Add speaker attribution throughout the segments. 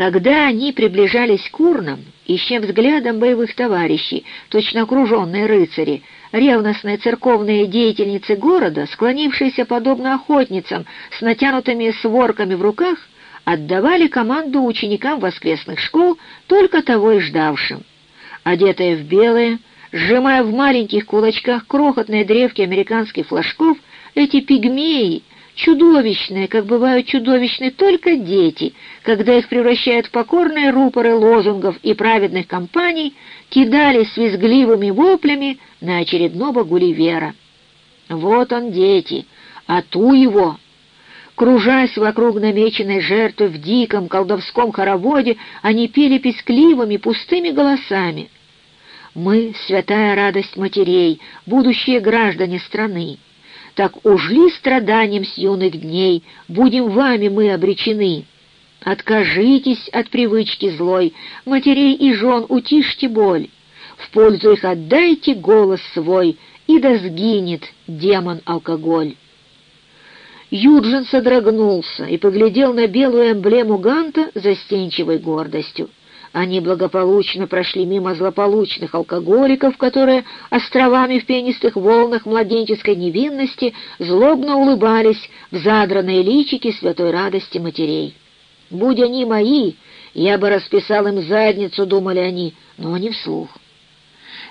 Speaker 1: Когда они приближались к урнам, ища взглядом боевых товарищей, точно окруженные рыцари, ревностные церковные деятельницы города, склонившиеся подобно охотницам с натянутыми сворками в руках, отдавали команду ученикам воскресных школ, только того и ждавшим. Одетые в белое, сжимая в маленьких кулачках крохотные древки американских флажков, эти пигмеи чудовищные, как бывают чудовищны только дети, когда их превращают в покорные рупоры лозунгов и праведных кампаний, кидались свизгливыми воплями на очередного Гулливера. Вот он, дети, а ту его! Кружась вокруг намеченной жертвы в диком колдовском хороводе, они пели пескливыми пустыми голосами. «Мы — святая радость матерей, будущие граждане страны» так ужли страданием с юных дней, будем вами мы обречены. Откажитесь от привычки злой, матерей и жен утишьте боль, в пользу их отдайте голос свой, и да сгинет демон-алкоголь. Юджин содрогнулся и поглядел на белую эмблему Ганта застенчивой гордостью. Они благополучно прошли мимо злополучных алкоголиков, которые островами в пенистых волнах младенческой невинности злобно улыбались в задранные личики святой радости матерей. «Будь они мои, я бы расписал им задницу», — думали они, но не вслух.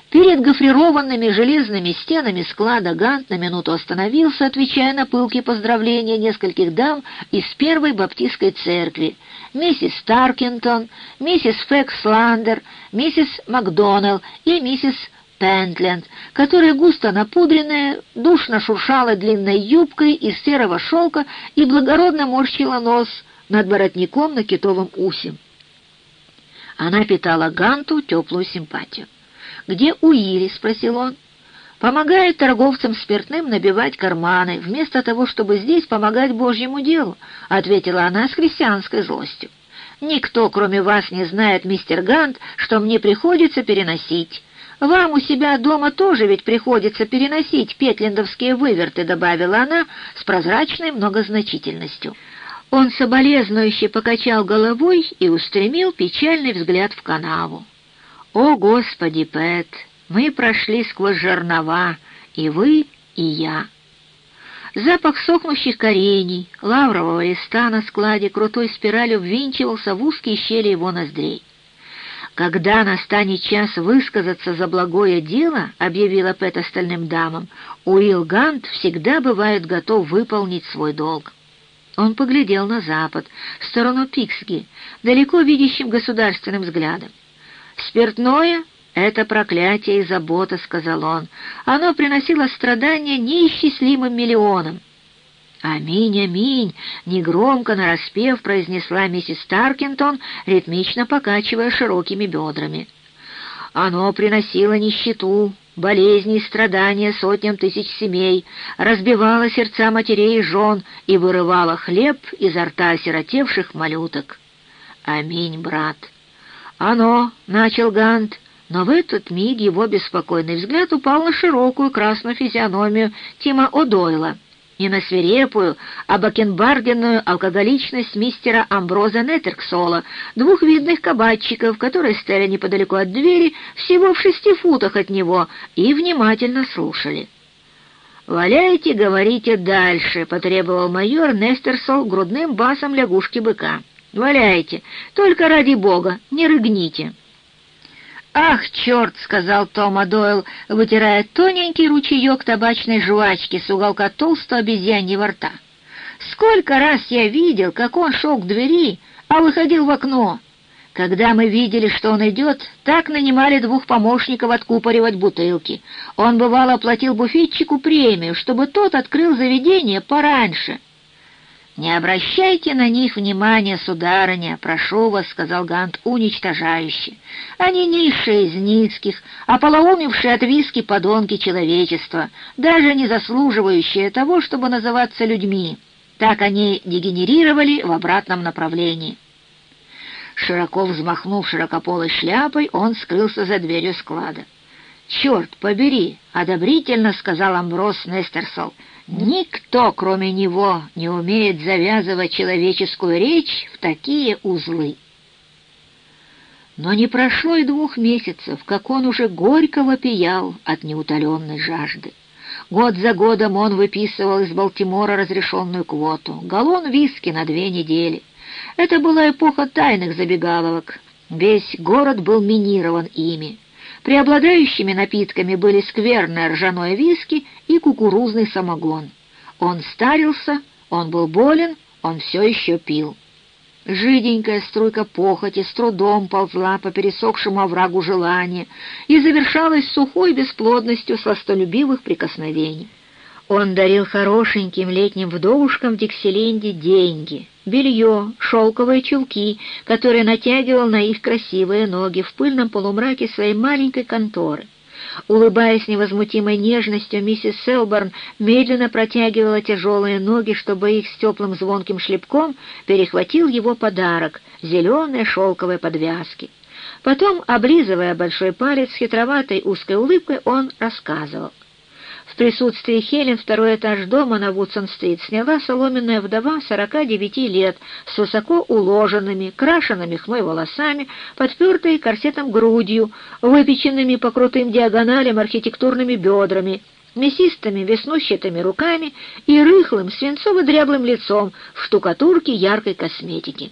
Speaker 1: Перед гофрированными железными стенами склада Гант на минуту остановился, отвечая на пылкие поздравления нескольких дам из первой баптистской церкви, миссис Таркинтон, миссис Фексландер, миссис Макдоналл и миссис Пентленд, которая густо напудренная, душно шуршала длинной юбкой из серого шелка и благородно морщила нос над воротником на китовом усе. Она питала Ганту теплую симпатию. «Где Уири?» — спросил он. «Помогает торговцам спиртным набивать карманы, вместо того, чтобы здесь помогать Божьему делу», — ответила она с христианской злостью. «Никто, кроме вас, не знает, мистер Гант, что мне приходится переносить. Вам у себя дома тоже ведь приходится переносить петлендовские выверты», — добавила она с прозрачной многозначительностью. Он соболезнующе покачал головой и устремил печальный взгляд в канаву. «О, Господи, Пэт, мы прошли сквозь жернова, и вы, и я». Запах сохнущих корений, лаврового листа на складе крутой спиралью ввинчивался в узкие щели его ноздрей. «Когда настанет час высказаться за благое дело», — объявила Пэт остальным дамам, «Уилл Гант всегда бывает готов выполнить свой долг». Он поглядел на запад, в сторону Пиксги, далеко видящим государственным взглядом. «Спиртное — это проклятие и забота», — сказал он. «Оно приносило страдания неисчислимым миллионам». «Аминь, аминь!» — негромко нараспев произнесла миссис Таркинтон, ритмично покачивая широкими бедрами. «Оно приносило нищету, болезни и страдания сотням тысяч семей, разбивало сердца матерей и жен и вырывало хлеб изо рта осиротевших малюток. Аминь, брат!» «Оно!» — начал Гант, но в этот миг его беспокойный взгляд упал на широкую красную физиономию Тима О'Дойла и на свирепую, обакенбарденную алкоголичность мистера Амброза Неттерксола, двух видных кабачиков, которые стояли неподалеку от двери, всего в шести футах от него, и внимательно слушали. «Валяйте, говорите дальше», — потребовал майор Нестерсол грудным басом лягушки-быка. Валяйте, только ради бога, не рыгните». «Ах, черт!» — сказал Тома Дойл, вытирая тоненький ручеек табачной жвачки с уголка толстого обезьяньего рта. «Сколько раз я видел, как он шел к двери, а выходил в окно. Когда мы видели, что он идет, так нанимали двух помощников откупоривать бутылки. Он, бывало, оплатил буфетчику премию, чтобы тот открыл заведение пораньше». «Не обращайте на них внимания, сударыня, прошу вас», — сказал Гант уничтожающе. «Они низшие из низких, ополоумевшие от виски подонки человечества, даже не заслуживающие того, чтобы называться людьми. Так они дегенерировали в обратном направлении». Широко взмахнув широкополой шляпой, он скрылся за дверью склада. «Черт побери!» — одобрительно сказал Амброс Нестерсол — Никто, кроме него, не умеет завязывать человеческую речь в такие узлы. Но не прошло и двух месяцев, как он уже горько вопиял от неутоленной жажды. Год за годом он выписывал из Балтимора разрешенную квоту, галлон виски на две недели. Это была эпоха тайных забегаловок. Весь город был минирован ими. Преобладающими напитками были скверное ржаное виски и кукурузный самогон. Он старился, он был болен, он все еще пил. Жиденькая струйка похоти с трудом ползла по пересохшему оврагу желания и завершалась сухой бесплодностью сластолюбивых прикосновений. Он дарил хорошеньким летним вдовушкам в Диксиленде деньги, белье, шелковые чулки, которые натягивал на их красивые ноги в пыльном полумраке своей маленькой конторы. Улыбаясь невозмутимой нежностью, миссис Селборн медленно протягивала тяжелые ноги, чтобы их с теплым звонким шлепком перехватил его подарок — зеленые шелковые подвязки. Потом, облизывая большой палец с хитроватой узкой улыбкой, он рассказывал. Присутствии Хелен второй этаж дома на Вудсон-стрит сняла соломенная вдова 49 лет с высоко уложенными, крашенными хмой волосами, подпертой корсетом грудью, выпеченными по крутым диагоналям архитектурными бедрами, мясистыми веснущатыми руками и рыхлым свинцово-дряблым лицом в штукатурке яркой косметики.